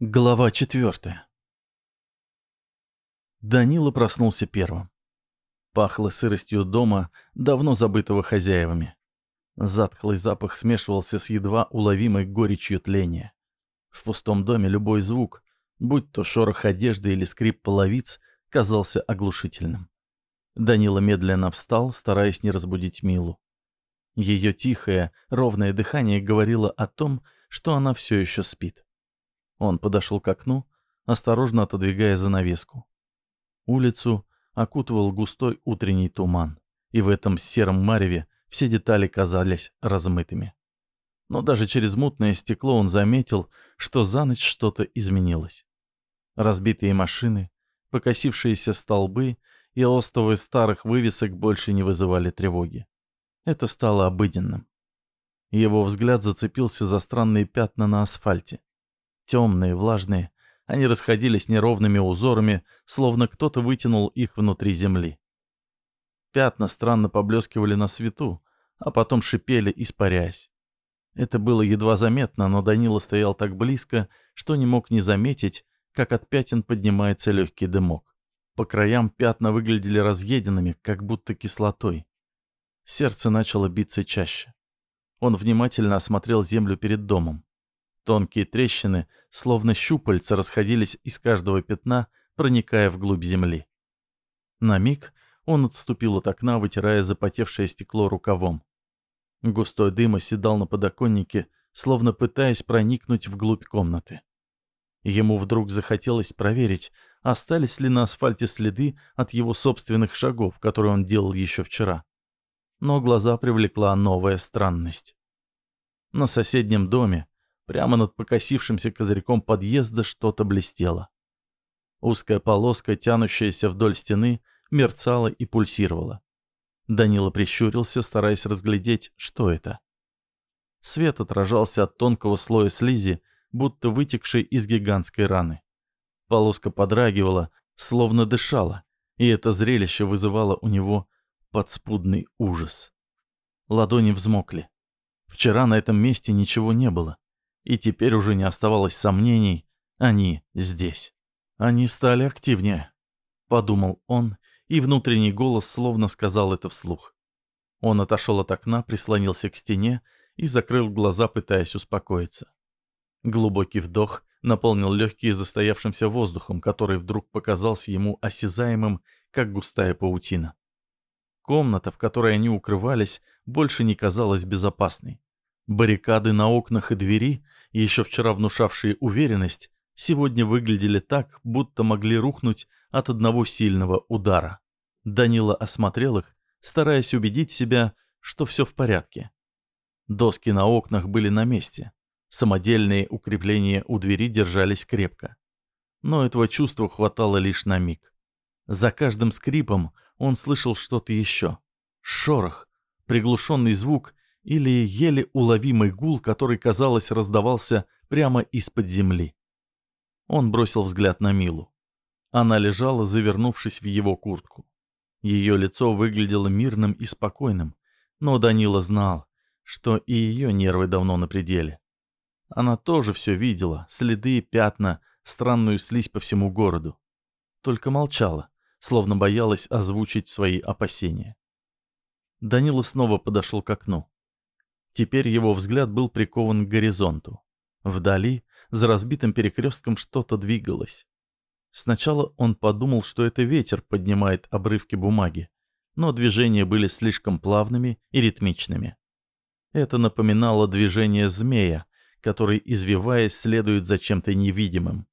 Глава четвертая. Данила проснулся первым. Пахло сыростью дома, давно забытого хозяевами. Затхлый запах смешивался с едва уловимой горечью тления. В пустом доме любой звук, будь то шорох одежды или скрип половиц, казался оглушительным. Данила медленно встал, стараясь не разбудить Милу. Ее тихое, ровное дыхание говорило о том, что она все еще спит. Он подошел к окну, осторожно отодвигая занавеску. Улицу окутывал густой утренний туман, и в этом сером мареве все детали казались размытыми. Но даже через мутное стекло он заметил, что за ночь что-то изменилось. Разбитые машины, покосившиеся столбы и остовы старых вывесок больше не вызывали тревоги. Это стало обыденным. Его взгляд зацепился за странные пятна на асфальте. Темные, влажные, они расходились неровными узорами, словно кто-то вытянул их внутри земли. Пятна странно поблескивали на свету, а потом шипели, испаряясь. Это было едва заметно, но Данила стоял так близко, что не мог не заметить, как от пятен поднимается легкий дымок. По краям пятна выглядели разъеденными, как будто кислотой. Сердце начало биться чаще. Он внимательно осмотрел землю перед домом. Тонкие трещины, словно щупальца, расходились из каждого пятна, проникая вглубь земли. На миг он отступил от окна, вытирая запотевшее стекло рукавом. Густой дым оседал на подоконнике, словно пытаясь проникнуть вглубь комнаты. Ему вдруг захотелось проверить, остались ли на асфальте следы от его собственных шагов, которые он делал еще вчера. Но глаза привлекла новая странность. На соседнем доме, Прямо над покосившимся козырьком подъезда что-то блестело. Узкая полоска, тянущаяся вдоль стены, мерцала и пульсировала. Данила прищурился, стараясь разглядеть, что это. Свет отражался от тонкого слоя слизи, будто вытекшей из гигантской раны. Полоска подрагивала, словно дышала, и это зрелище вызывало у него подспудный ужас. Ладони взмокли. Вчера на этом месте ничего не было и теперь уже не оставалось сомнений, они здесь. Они стали активнее, подумал он, и внутренний голос словно сказал это вслух. Он отошел от окна, прислонился к стене и закрыл глаза, пытаясь успокоиться. Глубокий вдох наполнил легкие застоявшимся воздухом, который вдруг показался ему осязаемым, как густая паутина. Комната, в которой они укрывались, больше не казалась безопасной. Баррикады на окнах и двери, еще вчера внушавшие уверенность, сегодня выглядели так, будто могли рухнуть от одного сильного удара. Данила осмотрел их, стараясь убедить себя, что все в порядке. Доски на окнах были на месте. Самодельные укрепления у двери держались крепко. Но этого чувства хватало лишь на миг. За каждым скрипом он слышал что-то еще. Шорох, приглушенный звук или еле уловимый гул, который, казалось, раздавался прямо из-под земли. Он бросил взгляд на Милу. Она лежала, завернувшись в его куртку. Ее лицо выглядело мирным и спокойным, но Данила знал, что и ее нервы давно на пределе. Она тоже все видела, следы, пятна, странную слизь по всему городу. Только молчала, словно боялась озвучить свои опасения. Данила снова подошел к окну. Теперь его взгляд был прикован к горизонту. Вдали, за разбитым перекрестком, что-то двигалось. Сначала он подумал, что это ветер поднимает обрывки бумаги, но движения были слишком плавными и ритмичными. Это напоминало движение змея, который, извиваясь, следует за чем-то невидимым.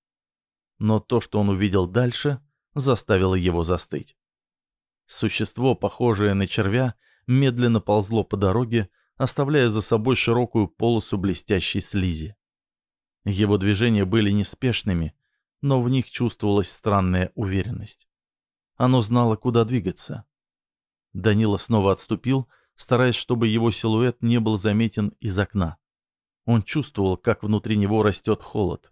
Но то, что он увидел дальше, заставило его застыть. Существо, похожее на червя, медленно ползло по дороге, оставляя за собой широкую полосу блестящей слизи. Его движения были неспешными, но в них чувствовалась странная уверенность. Оно знало, куда двигаться. Данила снова отступил, стараясь, чтобы его силуэт не был заметен из окна. Он чувствовал, как внутри него растет холод.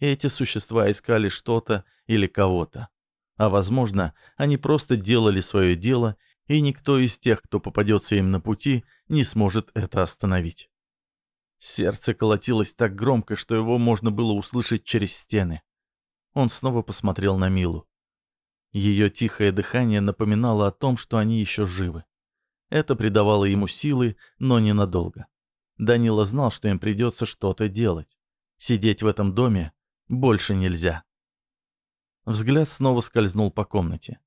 Эти существа искали что-то или кого-то. А возможно, они просто делали свое дело и никто из тех, кто попадется им на пути, не сможет это остановить. Сердце колотилось так громко, что его можно было услышать через стены. Он снова посмотрел на Милу. Ее тихое дыхание напоминало о том, что они еще живы. Это придавало ему силы, но ненадолго. Данила знал, что им придется что-то делать. Сидеть в этом доме больше нельзя. Взгляд снова скользнул по комнате.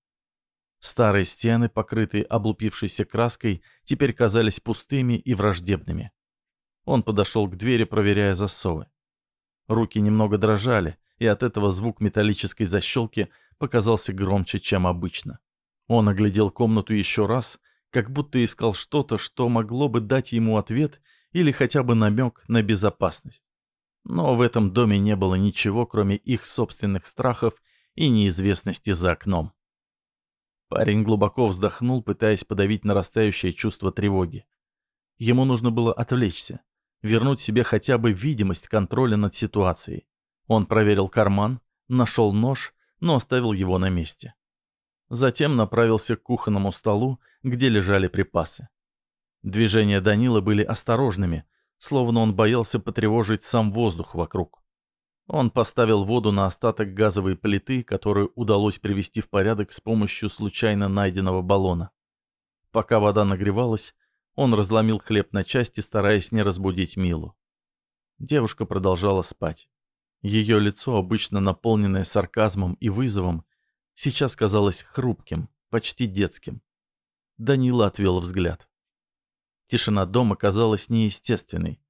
Старые стены, покрытые облупившейся краской, теперь казались пустыми и враждебными. Он подошел к двери, проверяя засовы. Руки немного дрожали, и от этого звук металлической защелки показался громче, чем обычно. Он оглядел комнату еще раз, как будто искал что-то, что могло бы дать ему ответ или хотя бы намек на безопасность. Но в этом доме не было ничего, кроме их собственных страхов и неизвестности за окном. Парень глубоко вздохнул, пытаясь подавить нарастающее чувство тревоги. Ему нужно было отвлечься, вернуть себе хотя бы видимость контроля над ситуацией. Он проверил карман, нашел нож, но оставил его на месте. Затем направился к кухонному столу, где лежали припасы. Движения Данила были осторожными, словно он боялся потревожить сам воздух вокруг. Он поставил воду на остаток газовой плиты, которую удалось привести в порядок с помощью случайно найденного баллона. Пока вода нагревалась, он разломил хлеб на части, стараясь не разбудить Милу. Девушка продолжала спать. Ее лицо, обычно наполненное сарказмом и вызовом, сейчас казалось хрупким, почти детским. Данила отвел взгляд. Тишина дома казалась неестественной.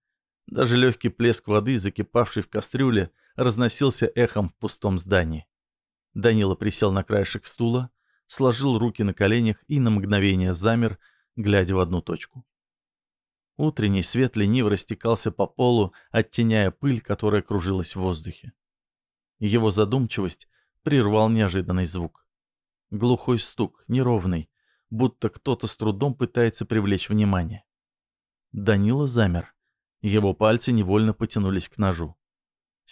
Даже легкий плеск воды, закипавший в кастрюле, разносился эхом в пустом здании. Данила присел на краешек стула, сложил руки на коленях и на мгновение замер, глядя в одну точку. Утренний свет лениво растекался по полу, оттеняя пыль, которая кружилась в воздухе. Его задумчивость прервал неожиданный звук. Глухой стук, неровный, будто кто-то с трудом пытается привлечь внимание. Данила замер. Его пальцы невольно потянулись к ножу.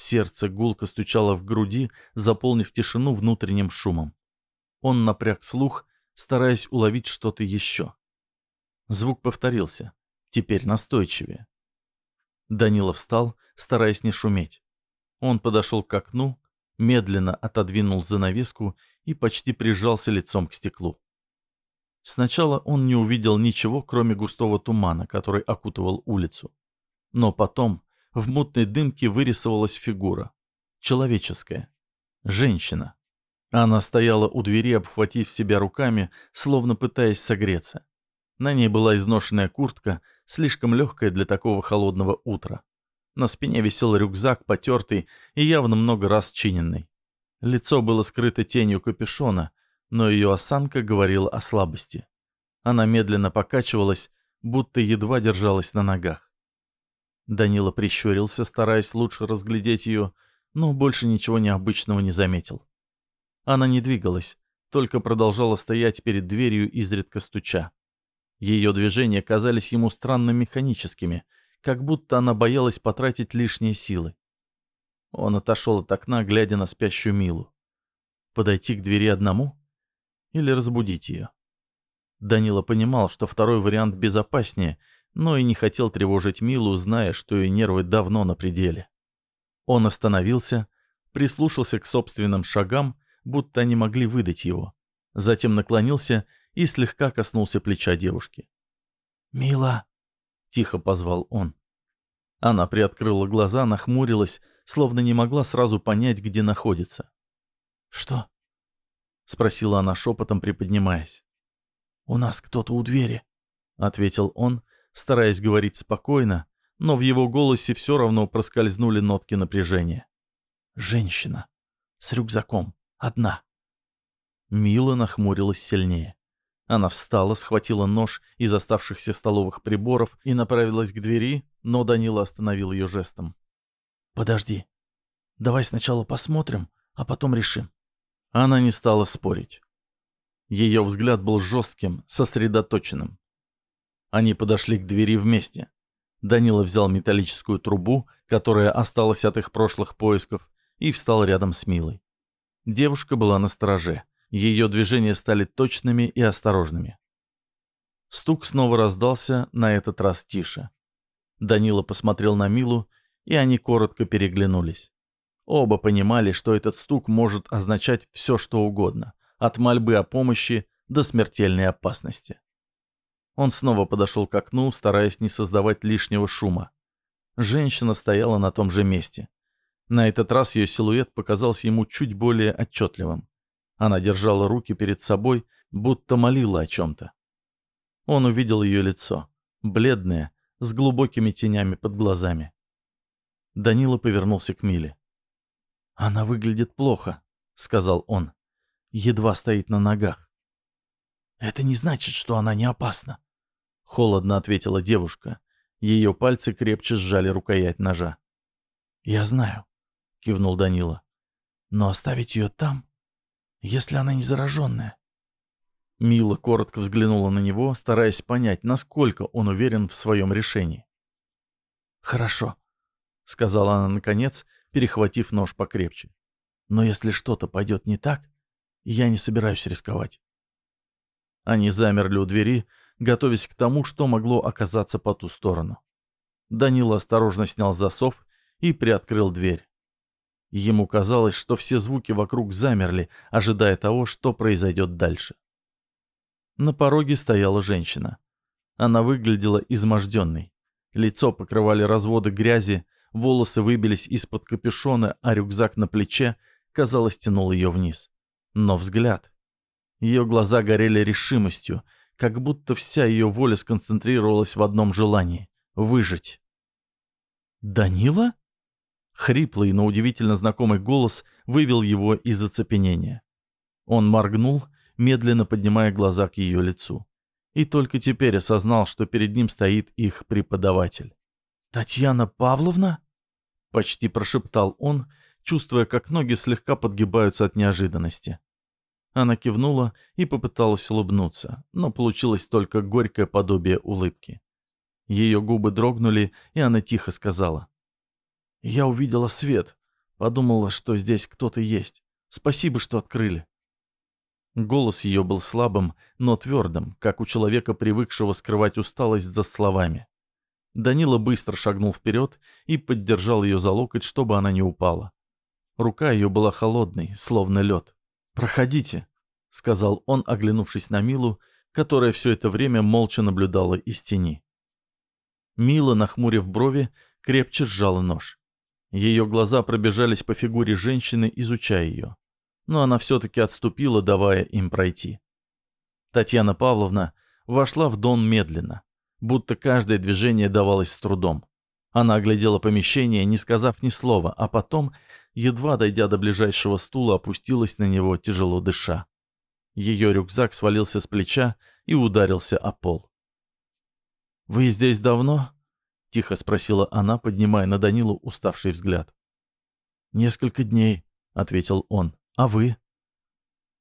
Сердце гулко стучало в груди, заполнив тишину внутренним шумом. Он напряг слух, стараясь уловить что-то еще. Звук повторился, теперь настойчивее. Данила встал, стараясь не шуметь. Он подошел к окну, медленно отодвинул занавеску и почти прижался лицом к стеклу. Сначала он не увидел ничего, кроме густого тумана, который окутывал улицу. Но потом в мутной дымке вырисовалась фигура. Человеческая. Женщина. Она стояла у двери, обхватив себя руками, словно пытаясь согреться. На ней была изношенная куртка, слишком легкая для такого холодного утра. На спине висел рюкзак, потертый и явно много раз чиненный. Лицо было скрыто тенью капюшона, но ее осанка говорила о слабости. Она медленно покачивалась, будто едва держалась на ногах. Данила прищурился, стараясь лучше разглядеть ее, но больше ничего необычного не заметил. Она не двигалась, только продолжала стоять перед дверью, изредка стуча. Ее движения казались ему странно механическими, как будто она боялась потратить лишние силы. Он отошел от окна, глядя на спящую Милу. Подойти к двери одному? или разбудить ее. Данила понимал, что второй вариант безопаснее, но и не хотел тревожить Милу, зная, что ее нервы давно на пределе. Он остановился, прислушался к собственным шагам, будто они могли выдать его. Затем наклонился и слегка коснулся плеча девушки. «Мила!» — тихо позвал он. Она приоткрыла глаза, нахмурилась, словно не могла сразу понять, где находится. «Что?» — спросила она шепотом, приподнимаясь. «У нас кто-то у двери», — ответил он, стараясь говорить спокойно, но в его голосе все равно проскользнули нотки напряжения. «Женщина. С рюкзаком. Одна». Мила нахмурилась сильнее. Она встала, схватила нож из оставшихся столовых приборов и направилась к двери, но Данила остановил ее жестом. «Подожди. Давай сначала посмотрим, а потом решим». Она не стала спорить. Ее взгляд был жестким, сосредоточенным. Они подошли к двери вместе. Данила взял металлическую трубу, которая осталась от их прошлых поисков, и встал рядом с Милой. Девушка была на стороже. Ее движения стали точными и осторожными. Стук снова раздался, на этот раз тише. Данила посмотрел на Милу, и они коротко переглянулись. Оба понимали, что этот стук может означать все, что угодно, от мольбы о помощи до смертельной опасности. Он снова подошел к окну, стараясь не создавать лишнего шума. Женщина стояла на том же месте. На этот раз ее силуэт показался ему чуть более отчетливым. Она держала руки перед собой, будто молила о чем-то. Он увидел ее лицо, бледное, с глубокими тенями под глазами. Данила повернулся к Миле. «Она выглядит плохо», — сказал он. «Едва стоит на ногах». «Это не значит, что она не опасна», — холодно ответила девушка. Ее пальцы крепче сжали рукоять ножа. «Я знаю», — кивнул Данила. «Но оставить ее там, если она не зараженная?» Мила коротко взглянула на него, стараясь понять, насколько он уверен в своем решении. «Хорошо», — сказала она наконец, перехватив нож покрепче. «Но если что-то пойдет не так, я не собираюсь рисковать». Они замерли у двери, готовясь к тому, что могло оказаться по ту сторону. Данила осторожно снял засов и приоткрыл дверь. Ему казалось, что все звуки вокруг замерли, ожидая того, что произойдет дальше. На пороге стояла женщина. Она выглядела изможденной. Лицо покрывали разводы грязи, волосы выбились из-под капюшона, а рюкзак на плече, казалось, тянул ее вниз. Но взгляд... Ее глаза горели решимостью, как будто вся ее воля сконцентрировалась в одном желании — выжить. «Данила?» Хриплый, но удивительно знакомый голос вывел его из оцепенения. Он моргнул — медленно поднимая глаза к ее лицу. И только теперь осознал, что перед ним стоит их преподаватель. «Татьяна Павловна?» — почти прошептал он, чувствуя, как ноги слегка подгибаются от неожиданности. Она кивнула и попыталась улыбнуться, но получилось только горькое подобие улыбки. Ее губы дрогнули, и она тихо сказала. «Я увидела свет. Подумала, что здесь кто-то есть. Спасибо, что открыли». Голос ее был слабым, но твердым, как у человека, привыкшего скрывать усталость за словами. Данила быстро шагнул вперед и поддержал ее за локоть, чтобы она не упала. Рука ее была холодной, словно лед. «Проходите», — сказал он, оглянувшись на Милу, которая все это время молча наблюдала из тени. Мила, нахмурив брови, крепче сжала нож. Ее глаза пробежались по фигуре женщины, изучая ее но она все-таки отступила, давая им пройти. Татьяна Павловна вошла в дом медленно, будто каждое движение давалось с трудом. Она оглядела помещение, не сказав ни слова, а потом, едва дойдя до ближайшего стула, опустилась на него, тяжело дыша. Ее рюкзак свалился с плеча и ударился о пол. «Вы здесь давно?» — тихо спросила она, поднимая на Данилу уставший взгляд. «Несколько дней», — ответил он. «А вы?»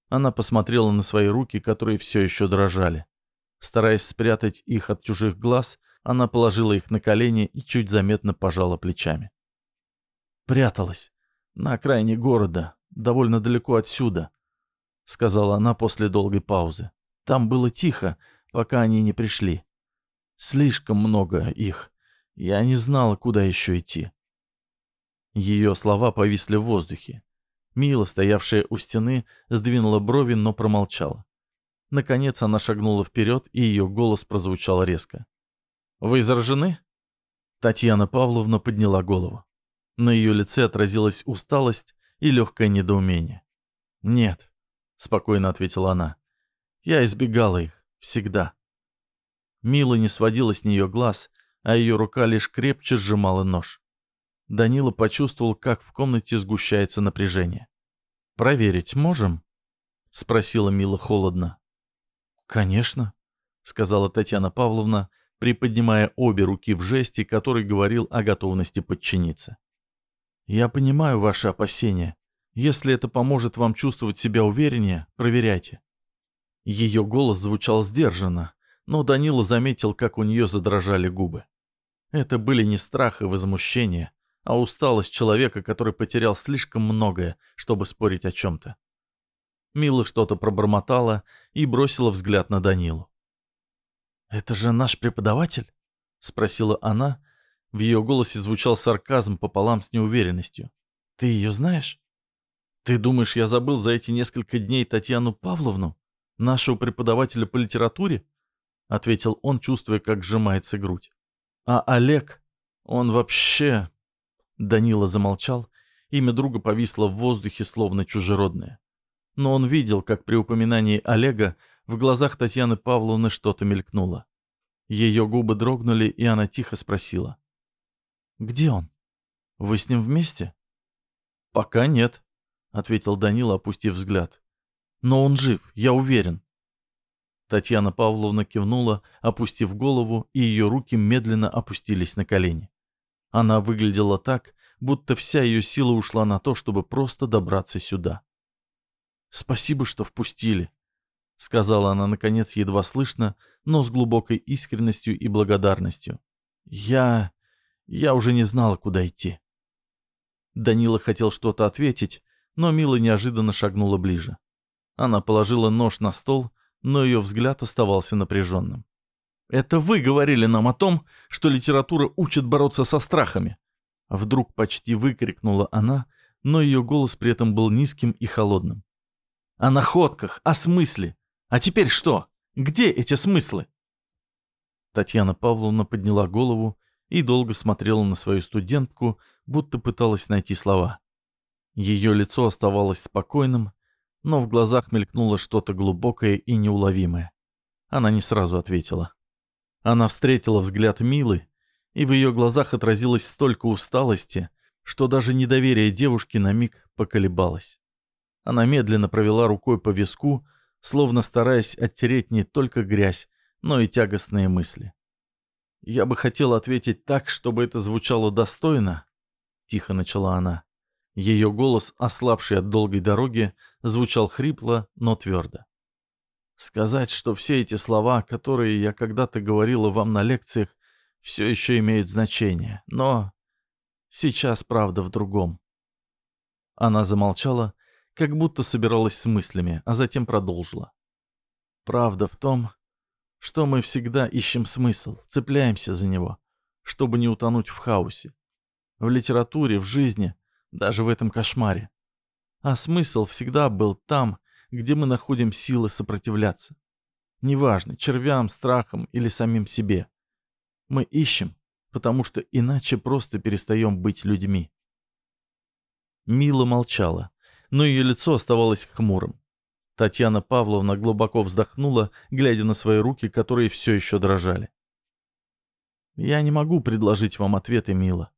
Она посмотрела на свои руки, которые все еще дрожали. Стараясь спрятать их от чужих глаз, она положила их на колени и чуть заметно пожала плечами. «Пряталась. На окраине города, довольно далеко отсюда», — сказала она после долгой паузы. «Там было тихо, пока они не пришли. Слишком много их. Я не знала, куда еще идти». Ее слова повисли в воздухе. Мила, стоявшая у стены, сдвинула брови, но промолчала. Наконец она шагнула вперед, и ее голос прозвучал резко. «Вы заражены?» Татьяна Павловна подняла голову. На ее лице отразилась усталость и легкое недоумение. «Нет», — спокойно ответила она. «Я избегала их. Всегда». Мила не сводила с нее глаз, а ее рука лишь крепче сжимала нож. Данила почувствовал, как в комнате сгущается напряжение. «Проверить можем?» — спросила Мила холодно. «Конечно», — сказала Татьяна Павловна, приподнимая обе руки в жесте, который говорил о готовности подчиниться. «Я понимаю ваши опасения. Если это поможет вам чувствовать себя увереннее, проверяйте». Ее голос звучал сдержанно, но Данила заметил, как у нее задрожали губы. Это были не страх и возмущение, а усталость человека, который потерял слишком многое, чтобы спорить о чем-то. Мила что-то пробормотала и бросила взгляд на Данилу. «Это же наш преподаватель?» — спросила она, В ее голосе звучал сарказм пополам с неуверенностью. «Ты ее знаешь? Ты думаешь, я забыл за эти несколько дней Татьяну Павловну, нашего преподавателя по литературе?» — ответил он, чувствуя, как сжимается грудь. «А Олег, он вообще...» Данила замолчал, имя друга повисло в воздухе, словно чужеродное. Но он видел, как при упоминании Олега в глазах Татьяны Павловны что-то мелькнуло. Ее губы дрогнули, и она тихо спросила. «Где он? Вы с ним вместе?» «Пока нет», — ответил Данила, опустив взгляд. «Но он жив, я уверен». Татьяна Павловна кивнула, опустив голову, и ее руки медленно опустились на колени. Она выглядела так, будто вся ее сила ушла на то, чтобы просто добраться сюда. «Спасибо, что впустили», — сказала она, наконец, едва слышно, но с глубокой искренностью и благодарностью. «Я... я уже не знала, куда идти». Данила хотел что-то ответить, но Мила неожиданно шагнула ближе. Она положила нож на стол, но ее взгляд оставался напряженным. «Это вы говорили нам о том, что литература учит бороться со страхами!» Вдруг почти выкрикнула она, но ее голос при этом был низким и холодным. «О находках, о смысле! А теперь что? Где эти смыслы?» Татьяна Павловна подняла голову и долго смотрела на свою студентку, будто пыталась найти слова. Ее лицо оставалось спокойным, но в глазах мелькнуло что-то глубокое и неуловимое. Она не сразу ответила. Она встретила взгляд Милы, и в ее глазах отразилось столько усталости, что даже недоверие девушки на миг поколебалось. Она медленно провела рукой по виску, словно стараясь оттереть не только грязь, но и тягостные мысли. «Я бы хотела ответить так, чтобы это звучало достойно», — тихо начала она. Ее голос, ослабший от долгой дороги, звучал хрипло, но твердо. Сказать, что все эти слова, которые я когда-то говорила вам на лекциях, все еще имеют значение, но сейчас правда в другом. Она замолчала, как будто собиралась с мыслями, а затем продолжила. Правда в том, что мы всегда ищем смысл, цепляемся за него, чтобы не утонуть в хаосе. В литературе, в жизни — даже в этом кошмаре. А смысл всегда был там, где мы находим силы сопротивляться. Неважно, червям, страхам или самим себе. Мы ищем, потому что иначе просто перестаем быть людьми. Мила молчала, но ее лицо оставалось хмурым. Татьяна Павловна глубоко вздохнула, глядя на свои руки, которые все еще дрожали. «Я не могу предложить вам ответы, Мила.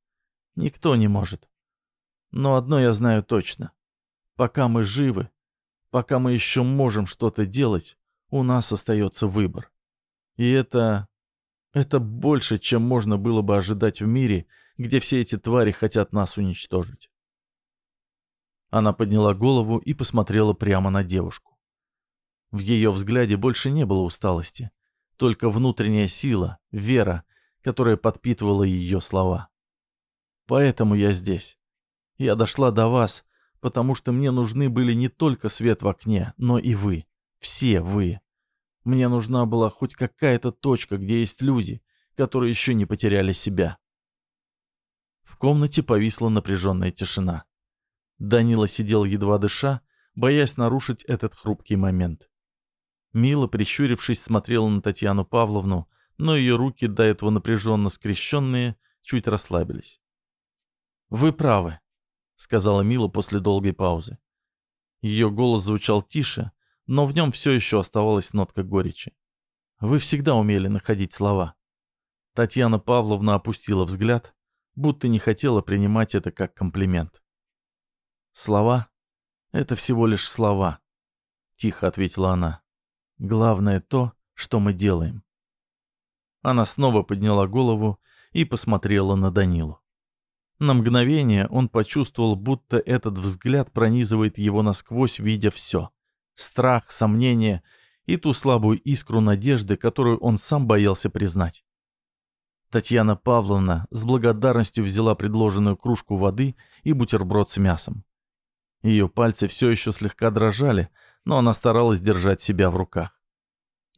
Никто не может. Но одно я знаю точно. Пока мы живы, пока мы еще можем что-то делать, у нас остается выбор. И это... это больше, чем можно было бы ожидать в мире, где все эти твари хотят нас уничтожить. Она подняла голову и посмотрела прямо на девушку. В ее взгляде больше не было усталости, только внутренняя сила, вера, которая подпитывала ее слова. «Поэтому я здесь. Я дошла до вас, потому что мне нужны были не только свет в окне, но и вы. Все вы. Мне нужна была хоть какая-то точка, где есть люди, которые еще не потеряли себя. В комнате повисла напряженная тишина. Данила сидел едва дыша, боясь нарушить этот хрупкий момент. Мила, прищурившись, смотрела на Татьяну Павловну, но ее руки, до этого напряженно скрещенные, чуть расслабились. «Вы правы», сказала Мила после долгой паузы. Ее голос звучал тише, но в нем все еще оставалась нотка горечи. Вы всегда умели находить слова. Татьяна Павловна опустила взгляд, будто не хотела принимать это как комплимент. «Слова — это всего лишь слова», — тихо ответила она. «Главное то, что мы делаем». Она снова подняла голову и посмотрела на Данилу. На мгновение он почувствовал, будто этот взгляд пронизывает его насквозь, видя все. Страх, сомнение и ту слабую искру надежды, которую он сам боялся признать. Татьяна Павловна с благодарностью взяла предложенную кружку воды и бутерброд с мясом. Ее пальцы все еще слегка дрожали, но она старалась держать себя в руках.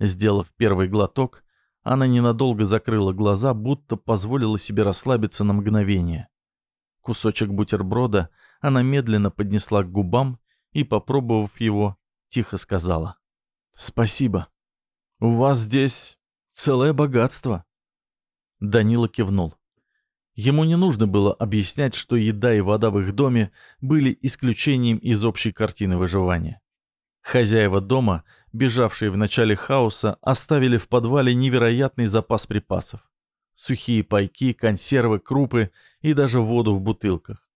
Сделав первый глоток, Она ненадолго закрыла глаза, будто позволила себе расслабиться на мгновение. Кусочек бутерброда она медленно поднесла к губам и, попробовав его, тихо сказала. «Спасибо. У вас здесь целое богатство». Данила кивнул. Ему не нужно было объяснять, что еда и вода в их доме были исключением из общей картины выживания. Хозяева дома, бежавшие в начале хаоса, оставили в подвале невероятный запас припасов. Сухие пайки, консервы, крупы и даже воду в бутылках.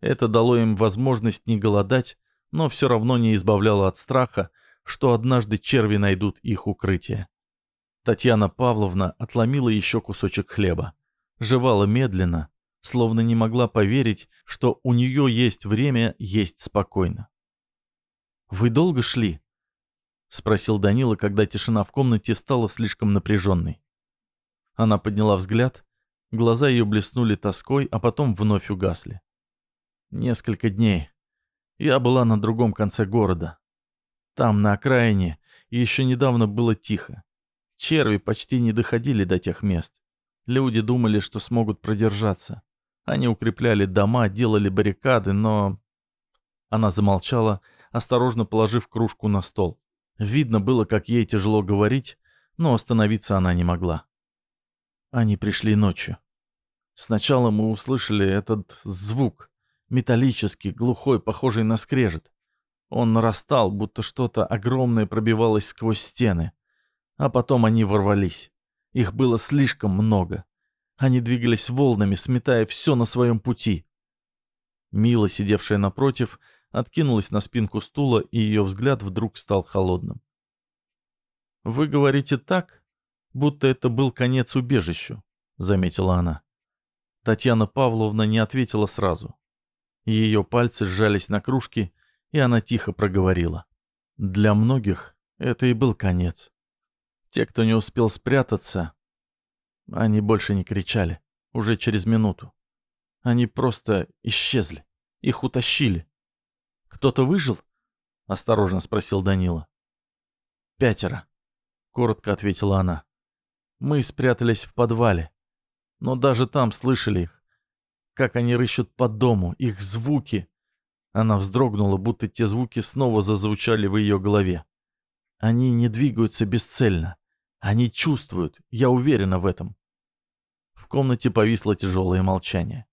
Это дало им возможность не голодать, но все равно не избавляло от страха, что однажды черви найдут их укрытие. Татьяна Павловна отломила еще кусочек хлеба. Жевала медленно, словно не могла поверить, что у нее есть время есть спокойно. «Вы долго шли?» — спросил Данила, когда тишина в комнате стала слишком напряженной. Она подняла взгляд, глаза ее блеснули тоской, а потом вновь угасли. «Несколько дней. Я была на другом конце города. Там, на окраине, еще недавно было тихо. Черви почти не доходили до тех мест. Люди думали, что смогут продержаться. Они укрепляли дома, делали баррикады, но... Она замолчала, осторожно положив кружку на стол. Видно было, как ей тяжело говорить, но остановиться она не могла. Они пришли ночью. Сначала мы услышали этот звук, металлический, глухой, похожий на скрежет. Он нарастал, будто что-то огромное пробивалось сквозь стены. А потом они ворвались. Их было слишком много. Они двигались волнами, сметая все на своем пути. Мила, сидевшая напротив, откинулась на спинку стула, и ее взгляд вдруг стал холодным. «Вы говорите так, будто это был конец убежищу», — заметила она. Татьяна Павловна не ответила сразу. Ее пальцы сжались на кружке, и она тихо проговорила. «Для многих это и был конец. Те, кто не успел спрятаться, они больше не кричали, уже через минуту. Они просто исчезли, их утащили. «Кто-то выжил?» — осторожно спросил Данила. «Пятеро», — коротко ответила она. «Мы спрятались в подвале, но даже там слышали их. Как они рыщут по дому, их звуки». Она вздрогнула, будто те звуки снова зазвучали в ее голове. Они не двигаются бесцельно. Они чувствуют, я уверена в этом. В комнате повисло тяжелое молчание.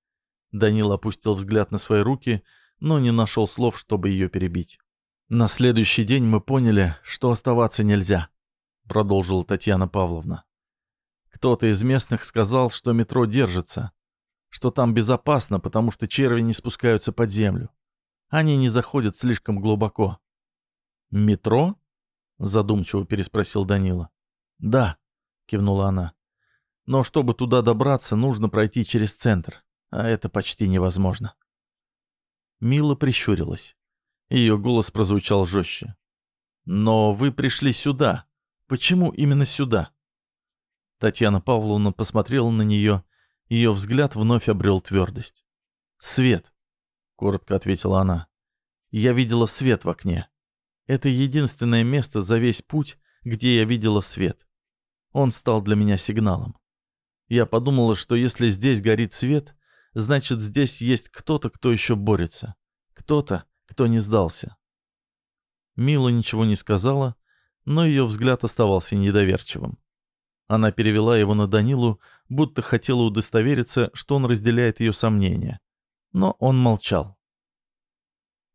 Данил опустил взгляд на свои руки, но не нашел слов, чтобы ее перебить. «На следующий день мы поняли, что оставаться нельзя», — продолжила Татьяна Павловна. «Кто-то из местных сказал, что метро держится, что там безопасно, потому что черви не спускаются под землю. Они не заходят слишком глубоко». «Метро?» — задумчиво переспросил Данила. «Да», — кивнула она. «Но чтобы туда добраться, нужно пройти через центр, а это почти невозможно». Мила прищурилась. Ее голос прозвучал жестче. «Но вы пришли сюда. Почему именно сюда?» Татьяна Павловна посмотрела на нее. Ее взгляд вновь обрел твердость. «Свет», — коротко ответила она. «Я видела свет в окне. Это единственное место за весь путь, где я видела свет. Он стал для меня сигналом. Я подумала, что если здесь горит свет, значит, здесь есть кто-то, кто еще борется. Кто-то, кто не сдался. Мила ничего не сказала, но ее взгляд оставался недоверчивым. Она перевела его на Данилу, будто хотела удостовериться, что он разделяет ее сомнения. Но он молчал.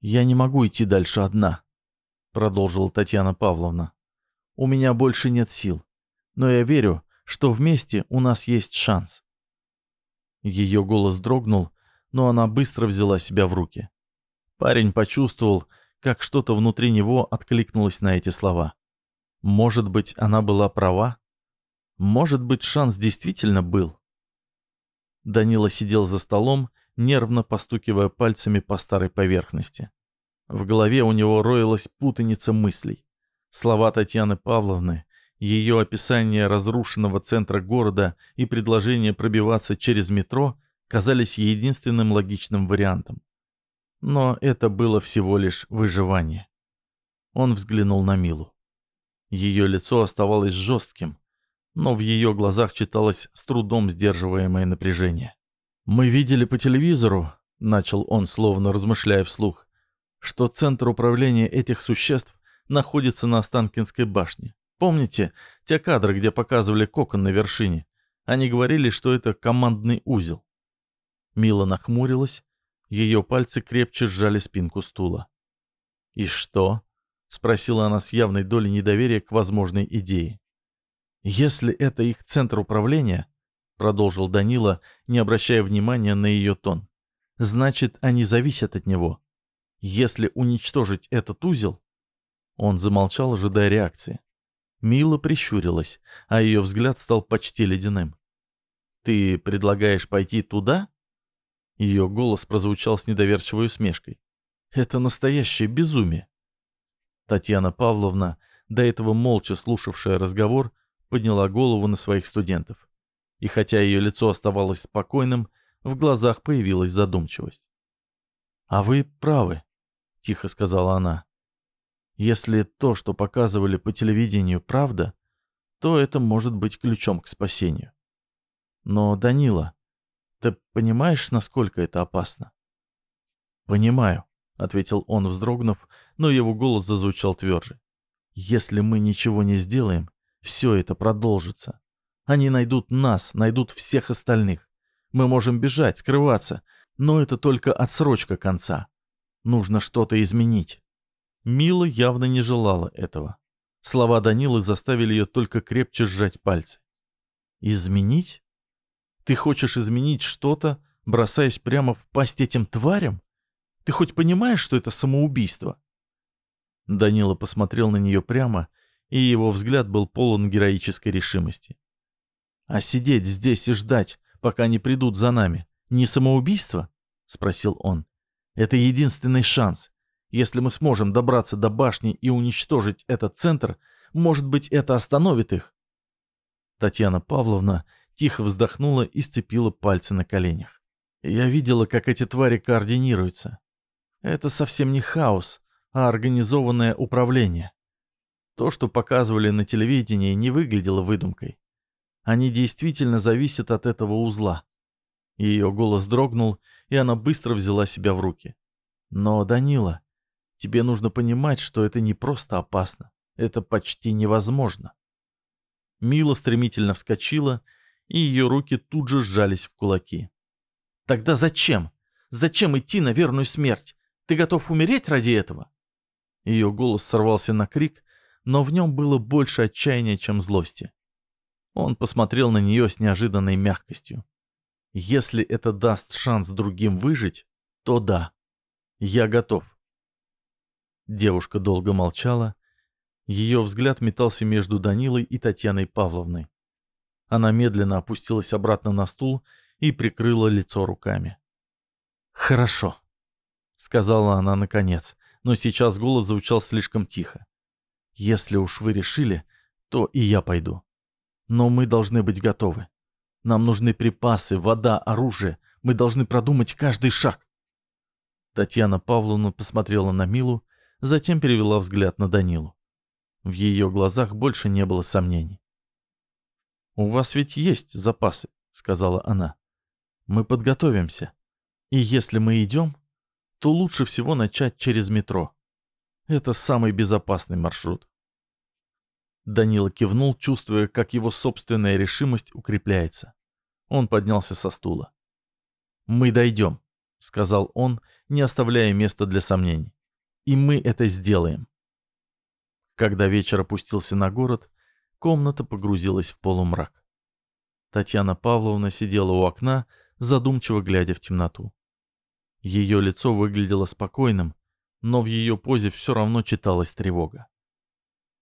«Я не могу идти дальше одна», — продолжила Татьяна Павловна. «У меня больше нет сил, но я верю, что вместе у нас есть шанс». Ее голос дрогнул, но она быстро взяла себя в руки. Парень почувствовал, как что-то внутри него откликнулось на эти слова. Может быть, она была права? Может быть, шанс действительно был? Данила сидел за столом, нервно постукивая пальцами по старой поверхности. В голове у него роилась путаница мыслей. Слова Татьяны Павловны, ее описание разрушенного центра города и предложение пробиваться через метро казались единственным логичным вариантом. Но это было всего лишь выживание. Он взглянул на Милу. Ее лицо оставалось жестким, но в ее глазах читалось с трудом сдерживаемое напряжение. «Мы видели по телевизору», — начал он, словно размышляя вслух, «что центр управления этих существ находится на Останкинской башне. Помните те кадры, где показывали кокон на вершине? Они говорили, что это командный узел». Мила нахмурилась, ее пальцы крепче сжали спинку стула. «И что?» — спросила она с явной долей недоверия к возможной идее. «Если это их центр управления, — продолжил Данила, не обращая внимания на ее тон, — значит, они зависят от него. Если уничтожить этот узел...» Он замолчал, ожидая реакции. Мила прищурилась, а ее взгляд стал почти ледяным. «Ты предлагаешь пойти туда?» Ее голос прозвучал с недоверчивой усмешкой. «Это настоящее безумие!» Татьяна Павловна, до этого молча слушавшая разговор, подняла голову на своих студентов. И хотя ее лицо оставалось спокойным, в глазах появилась задумчивость. «А вы правы», — тихо сказала она. «Если то, что показывали по телевидению, правда, то это может быть ключом к спасению. Но, Данила, ты понимаешь, насколько это опасно?» «Понимаю», — ответил он, вздрогнув, но его голос зазвучал тверже. «Если мы ничего не сделаем, все это продолжится. Они найдут нас, найдут всех остальных. Мы можем бежать, скрываться, но это только отсрочка конца. Нужно что-то изменить. Мила явно не желала этого. Слова Данилы заставили ее только крепче сжать пальцы. «Изменить? Ты хочешь изменить что-то, бросаясь прямо в пасть этим тварям? Ты хоть понимаешь, что это самоубийство?» Данила посмотрел на нее прямо и его взгляд был полон героической решимости. «А сидеть здесь и ждать, пока они придут за нами, не самоубийство?» — спросил он. «Это единственный шанс. Если мы сможем добраться до башни и уничтожить этот центр, может быть, это остановит их?» Татьяна Павловна тихо вздохнула и сцепила пальцы на коленях. «Я видела, как эти твари координируются. Это совсем не хаос, а организованное управление. То, что показывали на телевидении, не выглядело выдумкой. Они действительно зависят от этого узла. Ее голос дрогнул, и она быстро взяла себя в руки. Но, Данила, тебе нужно понимать, что это не просто опасно. Это почти невозможно. Мила стремительно вскочила, и ее руки тут же сжались в кулаки. «Тогда зачем? Зачем идти на верную смерть? Ты готов умереть ради этого?» Ее голос сорвался на крик, но в нем было больше отчаяния, чем злости. Он посмотрел на нее с неожиданной мягкостью. «Если это даст шанс другим выжить, то да, я готов». Девушка долго молчала. Ее взгляд метался между Данилой и Татьяной Павловной. Она медленно опустилась обратно на стул и прикрыла лицо руками. «Хорошо», — сказала она наконец, но сейчас голос звучал слишком тихо. Если уж вы решили, то и я пойду. Но мы должны быть готовы. Нам нужны припасы, вода, оружие. Мы должны продумать каждый шаг. Татьяна Павловна посмотрела на Милу, затем перевела взгляд на Данилу. В ее глазах больше не было сомнений. «У вас ведь есть запасы», — сказала она. «Мы подготовимся. И если мы идем, то лучше всего начать через метро. Это самый безопасный маршрут. Данила кивнул, чувствуя, как его собственная решимость укрепляется. Он поднялся со стула. «Мы дойдем», — сказал он, не оставляя места для сомнений. «И мы это сделаем». Когда вечер опустился на город, комната погрузилась в полумрак. Татьяна Павловна сидела у окна, задумчиво глядя в темноту. Ее лицо выглядело спокойным, но в ее позе все равно читалась тревога.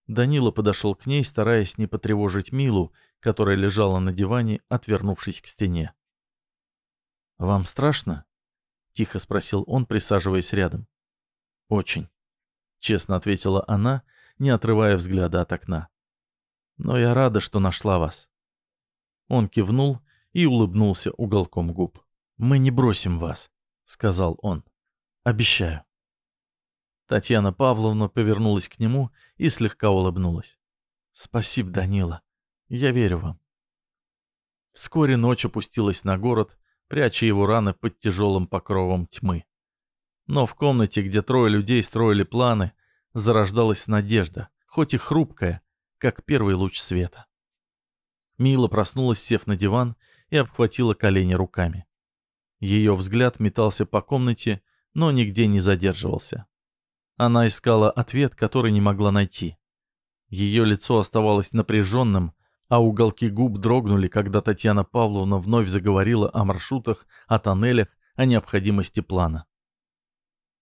Данила подошел к ней, стараясь не потревожить Милу, которая лежала на диване, отвернувшись к стене. «Вам страшно?» — тихо спросил он, присаживаясь рядом. «Очень», — честно ответила она, не отрывая взгляда от окна. «Но я рада, что нашла вас». Он кивнул и улыбнулся уголком губ. «Мы не бросим вас», — сказал он. «Обещаю». Татьяна Павловна повернулась к нему и слегка улыбнулась. «Спасибо, Данила. Я верю вам. Вскоре ночь опустилась на город, пряча его раны под тяжелым покровом тьмы. Но в комнате, где трое людей строили планы, зарождалась надежда, хоть и хрупкая, как первый луч света. Мила проснулась, сев на диван, и обхватила колени руками. Ее взгляд метался по комнате, но нигде не задерживался. Она искала ответ, который не могла найти. Ее лицо оставалось напряженным, а уголки губ дрогнули, когда Татьяна Павловна вновь заговорила о маршрутах, о тоннелях, о необходимости плана.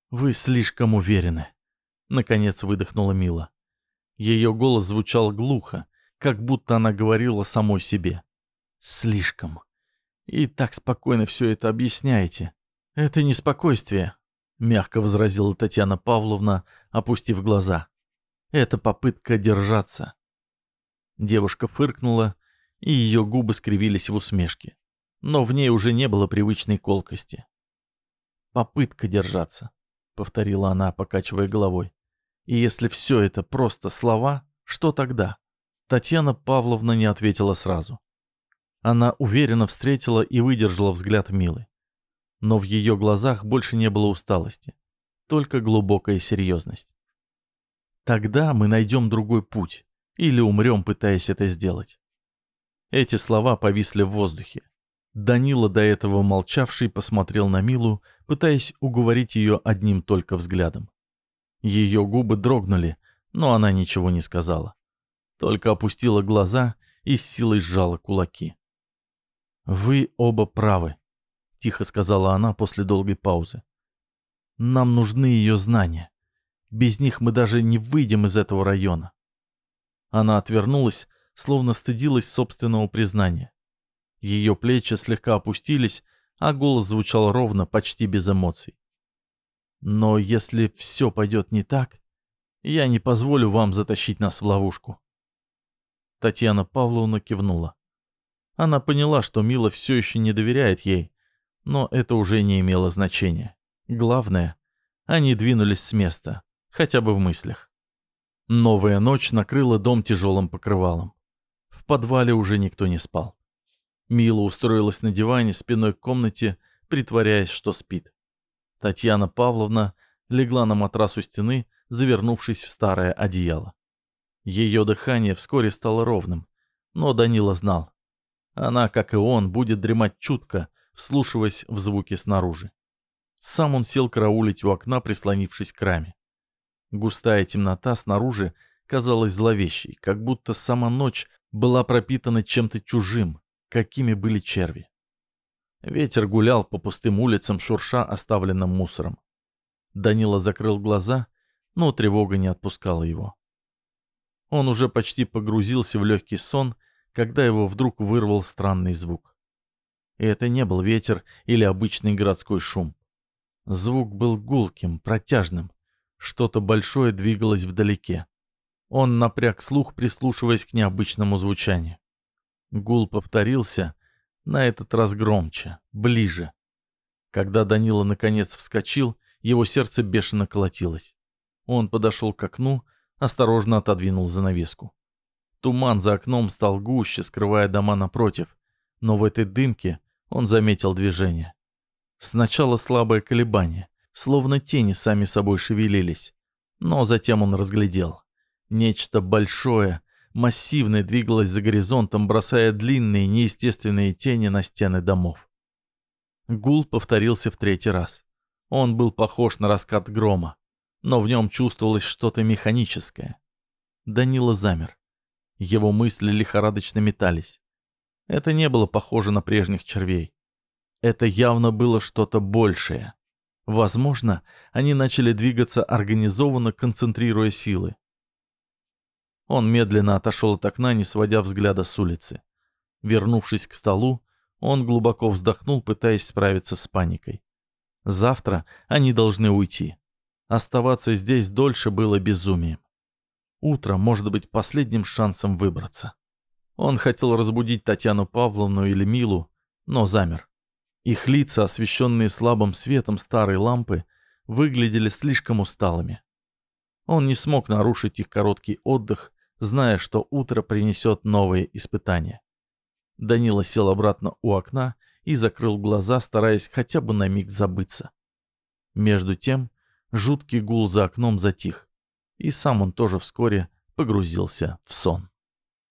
«Вы слишком уверены», — наконец выдохнула Мила. Ее голос звучал глухо, как будто она говорила самой себе. «Слишком. И так спокойно все это объясняете. Это не спокойствие», — мягко возразила Татьяна Павловна, опустив глаза. «Это попытка держаться. Девушка фыркнула, и ее губы скривились в усмешке. Но в ней уже не было привычной колкости. «Попытка держаться», — повторила она, покачивая головой. «И если все это просто слова, что тогда?» Татьяна Павловна не ответила сразу. Она уверенно встретила и выдержала взгляд Милы. Но в ее глазах больше не было усталости, только глубокая серьезность. «Тогда мы найдем другой путь», или умрем, пытаясь это сделать. Эти слова повисли в воздухе. Данила, до этого молчавший, посмотрел на Милу, пытаясь уговорить ее одним только взглядом. Ее губы дрогнули, но она ничего не сказала. Только опустила глаза и с силой сжала кулаки. «Вы оба правы», — тихо сказала она после долгой паузы. «Нам нужны ее знания. Без них мы даже не выйдем из этого района. Она отвернулась, словно стыдилась собственного признания. Ее плечи слегка опустились, а голос звучал ровно, почти без эмоций. «Но если все пойдет не так, я не позволю вам затащить нас в ловушку». Татьяна Павловна кивнула. Она поняла, что Мила все еще не доверяет ей, но это уже не имело значения. Главное, они двинулись с места, хотя бы в мыслях. Новая ночь накрыла дом тяжелым покрывалом. В подвале уже никто не спал. Мила устроилась на диване спиной к комнате, притворяясь, что спит. Татьяна Павловна легла на матрас у стены, завернувшись в старое одеяло. Ее дыхание вскоре стало ровным, но Данила знал. Она, как и он, будет дремать чутко, вслушиваясь в звуки снаружи. Сам он сел караулить у окна, прислонившись к раме. Густая темнота снаружи казалась зловещей, как будто сама ночь была пропитана чем-то чужим, какими были черви. Ветер гулял по пустым улицам, шурша оставленным мусором. Данила закрыл глаза, но тревога не отпускала его. Он уже почти погрузился в легкий сон, когда его вдруг вырвал странный звук. И это не был ветер или обычный городской шум. Звук был гулким, протяжным, что-то большое двигалось вдалеке. Он напряг слух, прислушиваясь к необычному звучанию. Гул повторился, на этот раз громче, ближе. Когда Данила наконец вскочил, его сердце бешено колотилось. Он подошел к окну, осторожно отодвинул занавеску. Туман за окном стал гуще, скрывая дома напротив, но в этой дымке он заметил движение. Сначала слабое колебание, словно тени сами собой шевелились. Но затем он разглядел. Нечто большое, массивное двигалось за горизонтом, бросая длинные, неестественные тени на стены домов. Гул повторился в третий раз. Он был похож на раскат грома, но в нем чувствовалось что-то механическое. Данила замер. Его мысли лихорадочно метались. Это не было похоже на прежних червей. Это явно было что-то большее. Возможно, они начали двигаться организованно, концентрируя силы. Он медленно отошел от окна, не сводя взгляда с улицы. Вернувшись к столу, он глубоко вздохнул, пытаясь справиться с паникой. Завтра они должны уйти. Оставаться здесь дольше было безумием. Утро может быть последним шансом выбраться. Он хотел разбудить Татьяну Павловну или Милу, но замер. Их лица, освещенные слабым светом старой лампы, выглядели слишком усталыми. Он не смог нарушить их короткий отдых, зная, что утро принесет новые испытания. Данила сел обратно у окна и закрыл глаза, стараясь хотя бы на миг забыться. Между тем, жуткий гул за окном затих, и сам он тоже вскоре погрузился в сон.